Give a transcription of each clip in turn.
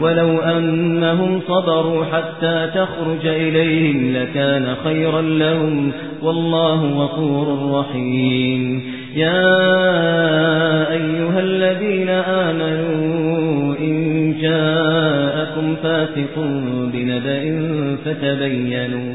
ولو أنهم صبروا حتى تخرج إليهم لكان خيرا لهم والله غفور رحيم. يا أيها الذين آمنوا إن جاءكم فاسق بنبأ فتبينوا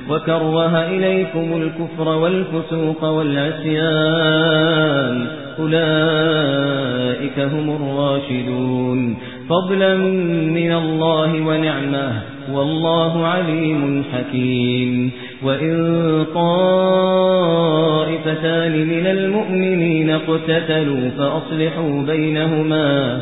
وكره إليكم الكفر والفسوق والعسيان أولئك هم الراشدون فضلا من الله ونعمه والله عليم حكيم وإن طائفتان من المؤمنين اقتتلوا فأصلحوا بينهما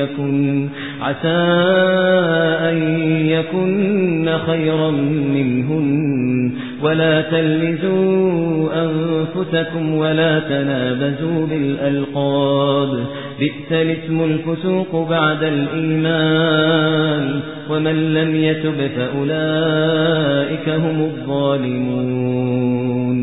يكن. عسى أن يكن خيرا منهن. ولا تلمزوا أنفسكم ولا تنابزوا بالألقاب. بئس الاسم الفسوق بعد الإيمان. ومن لم يتب فأولئك هم الظالمون.